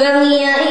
فهي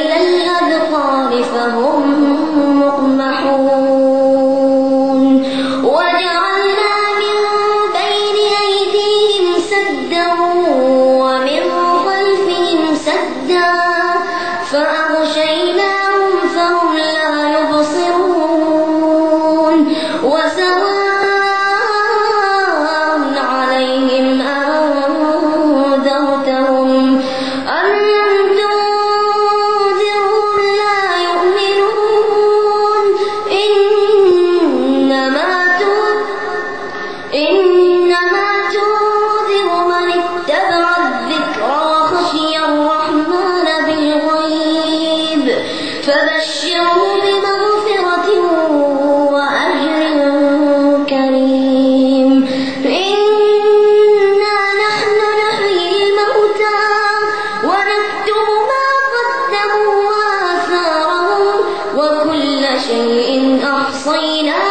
قدموا